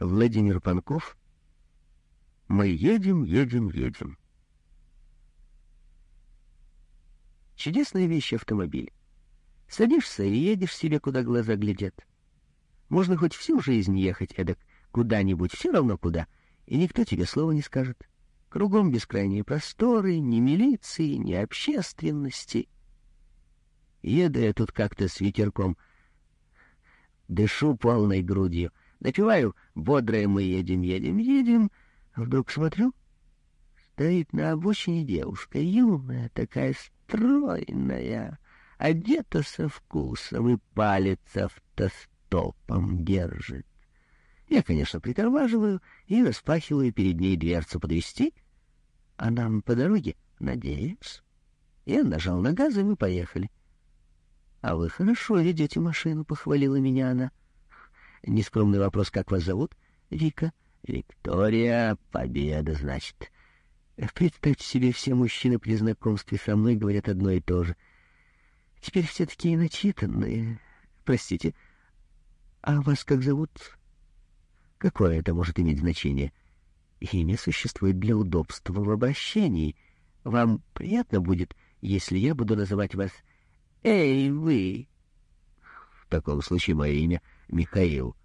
Владимир Панков. Мы едем, едем, едем. Чудесная вещь автомобиль. Садишься и едешь себе, куда глаза глядят. Можно хоть всю жизнь ехать эдак куда-нибудь, все равно куда, и никто тебе слова не скажет. Кругом бескрайние просторы, ни милиции, ни общественности. Еду я тут как-то с ветерком, дышу полной грудью, напеваю «Бодрое мы едем, едем, едем», а вдруг смотрю, стоит на обочине девушка, юная, такая стройная, одета со вкусом и палец автостопом держит. Я, конечно, притормаживаю и распахиваю перед ней дверцу подвести, а нам по дороге, надеюсь. Я нажал на газ, и мы поехали. — А вы хорошо ведете машину, — похвалила меня она. Нескромный вопрос, как вас зовут? — Вика. — Виктория, победа, значит. Представьте себе, все мужчины при знакомстве со мной говорят одно и то же. Теперь все такие начитанные. Простите, а вас как зовут? Какое это может иметь значение? Имя существует для удобства в обращении. Вам приятно будет, если я буду называть вас «Эй, вы!» В таком случае мое имя Михаил.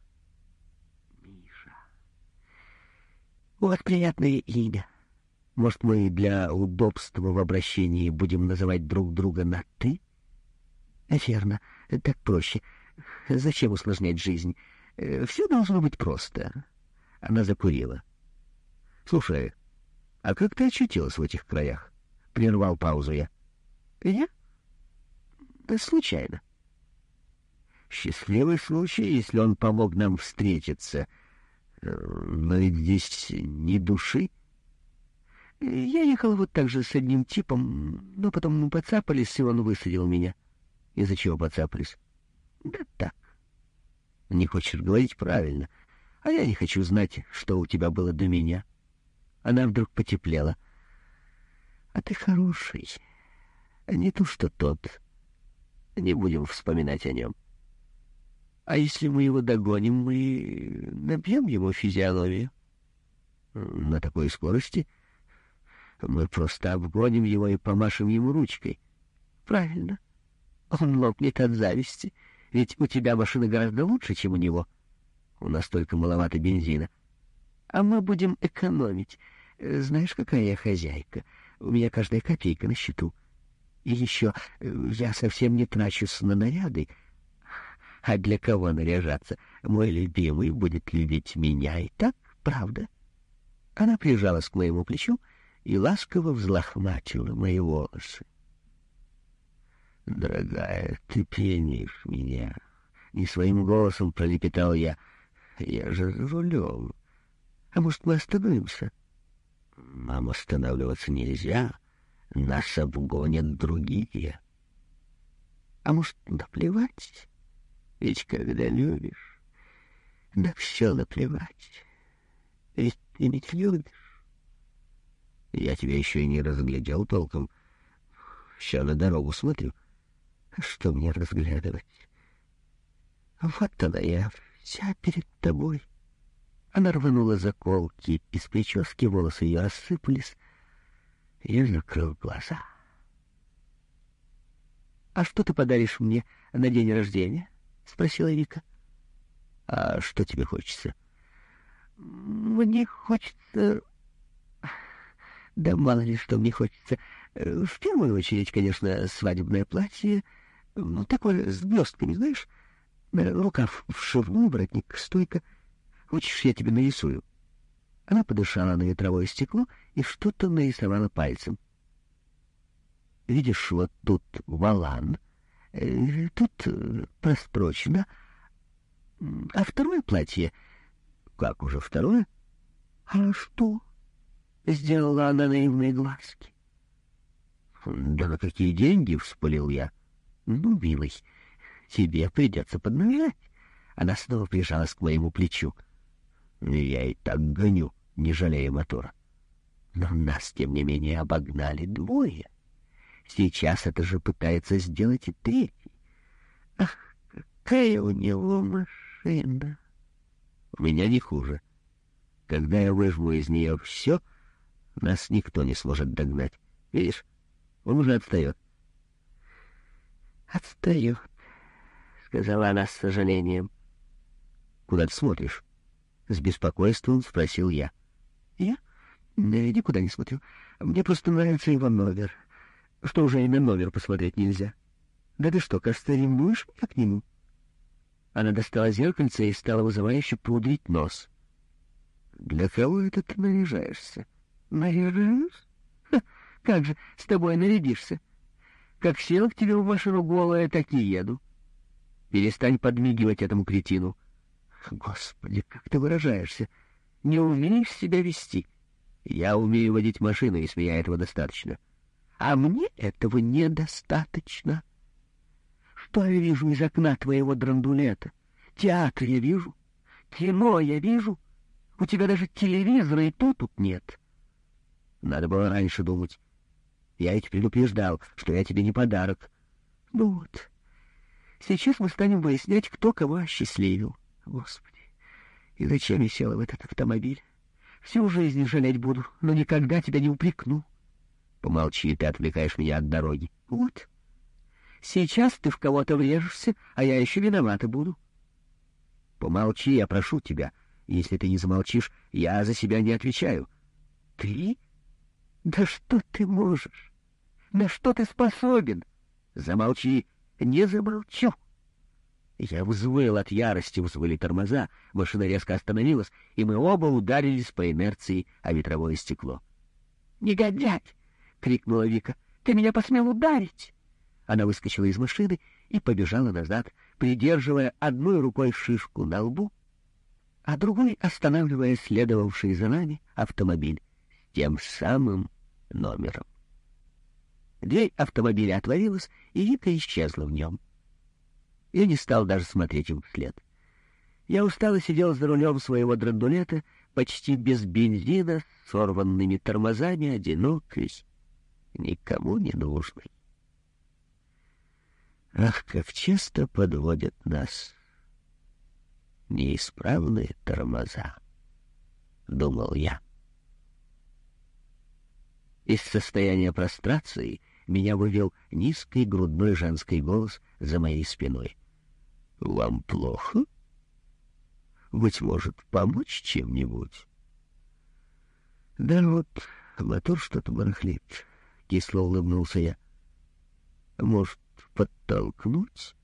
Миша. Вот приятное имя. Может, мы для удобства в обращении будем называть друг друга на «ты»? Верно, так проще. Зачем усложнять жизнь? Э, все должно быть просто. Она закурила. — Слушай, а как ты очутилась в этих краях? — прервал паузу я. — Я? Да случайно. Счастливый случай, если он помог нам встретиться. Э, но здесь ни души. Я ехал вот так же с одним типом, но потом мы поцапались, и он высадил меня. Из-за чего поцапались? Да так. Не хочешь говорить правильно, а я не хочу знать, что у тебя было до меня. Она вдруг потеплела. А ты хороший, а не то, что тот. Не будем вспоминать о нем. А если мы его догоним, мы набьем ему физиономию. На такой скорости мы просто обгоним его и помашем ему ручкой. Правильно. Он лопнет от зависти — ведь у тебя машина гораздо лучше, чем у него. У нас только маловато бензина. А мы будем экономить. Знаешь, какая я хозяйка? У меня каждая копейка на счету. И еще э, я совсем не трачусь на наряды. А для кого наряжаться? Мой любимый будет любить меня и так, правда? Она прижалась к моему плечу и ласково взлохматила мои волосы. «Дорогая, ты пьянишь меня!» Не своим голосом пролепетал я. «Я же за рулем. А может, мы остановимся?» «Нам останавливаться нельзя. Нас обгонят другие». «А может, наплевать? Ведь когда любишь, да все наплевать. Ведь ты ведь любишь». «Я тебя еще и не разглядел толком. Все на дорогу смотрю». Что мне разглядывать? Вот она я, вся перед тобой. Она рванула заколки, из прически волосы ее рассыпались. Я закрыл глаза. — А что ты подаришь мне на день рождения? — спросила Вика. — А что тебе хочется? — Мне хочется... Да мало ли что мне хочется. В первую очередь, конечно, свадебное платье — ну, такое с блестками, знаешь? Рукав вшивной, воротник стойка. Хочешь, я тебе нарисую?» Она подышала на ветровое стекло и что-то нарисовала пальцем. «Видишь, вот тут валан, тут э, прострочено, а второе платье...» «Как уже второе?» «А что?» — сделала она наивные глазки. «Да на какие деньги?» — вспылил я. Ну, милый, тебе придется поднажать. Она снова прижалась к моему плечу. Я и так гоню, не жалея мотора. Но нас, тем не менее, обогнали двое. Сейчас это же пытается сделать и третий. Ах, какая у него машина! У меня не хуже. Когда я выжму из нее все, нас никто не сможет догнать. Видишь, он уже отстает. «Отстаю», — сказала она с сожалением. «Куда ты смотришь?» — с беспокойством спросил я. «Я? Да, никуда не смотрю. Мне просто нравится его номер. Что уже имя номер посмотреть нельзя? Да ты что, кажется, ревнуешь меня к нему?» Она достала зеркальце и стала вызывающе пудрить нос. «Для кого это ты наряжаешься?» «Наряжаюсь? Как же с тобой нарядишься? Как сел к тебе в машину голая, так и еду. Перестань подмигивать этому кретину. Господи, как ты выражаешься? Не умеешь себя вести? Я умею водить машину, если меня этого достаточно. А мне этого недостаточно. Что я вижу из окна твоего драндулета? Театр я вижу, кино я вижу. У тебя даже телевизора и то тут нет. Надо было раньше думать. Я ведь предупреждал, что я тебе не подарок. Ну вот, сейчас мы станем выяснять, кто кого осчастливил. Господи, и зачем я села в этот автомобиль? Всю жизнь жалеть буду, но никогда тебя не упрекну. Помолчи, ты отвлекаешь меня от дороги. Вот. Сейчас ты в кого-то врежешься, а я еще виновата буду. Помолчи, я прошу тебя. Если ты не замолчишь, я за себя не отвечаю. Ты? Да что ты можешь? На что ты способен? Замолчи. Не замолчу. Я взвыл от ярости, взвыли тормоза, машина резко остановилась, и мы оба ударились по инерции о ветровое стекло. «Негодяй!» — крикнула Вика. «Ты меня посмел ударить!» Она выскочила из машины и побежала назад, придерживая одной рукой шишку на лбу, а другой останавливая следовавший за нами автомобиль с тем самым номером. Дверь автомобиля отворилась, и Вика исчезла в нем. Я не стал даже смотреть им вслед. Я устало сидел за рулем своего драндулета, почти без бензина, с сорванными тормозами, одинокий, никому не нужный. Ах, как часто подводят нас неисправные тормоза, — думал я. Из состояния прострации меня вывел низкий грудной женский голос за моей спиной — вам плохо? Быть может, помочь чем-нибудь? Да вот, мотор что-то барахлит. Кисло улыбнулся я. Может, подтолкнуть?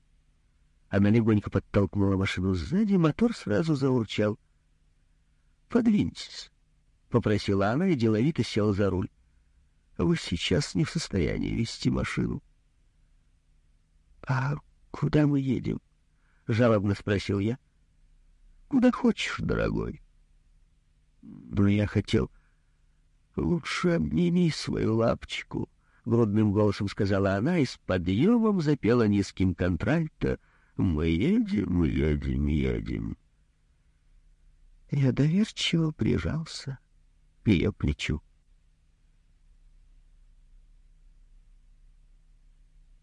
Она легонько подтолкнула машину сзади, мотор сразу заурчал. «Подвиньтесь», — попросила она и деловито села за руль. «Вы сейчас не в состоянии вести машину». «А куда мы едем?» — жалобно спросил я. — Куда хочешь, дорогой. — Но я хотел... — Лучше обними свою лапочку, — грудным голосом сказала она и с подъемом запела низким контральто «Мы едем, едем, едем». Я доверчиво прижался к ее плечу.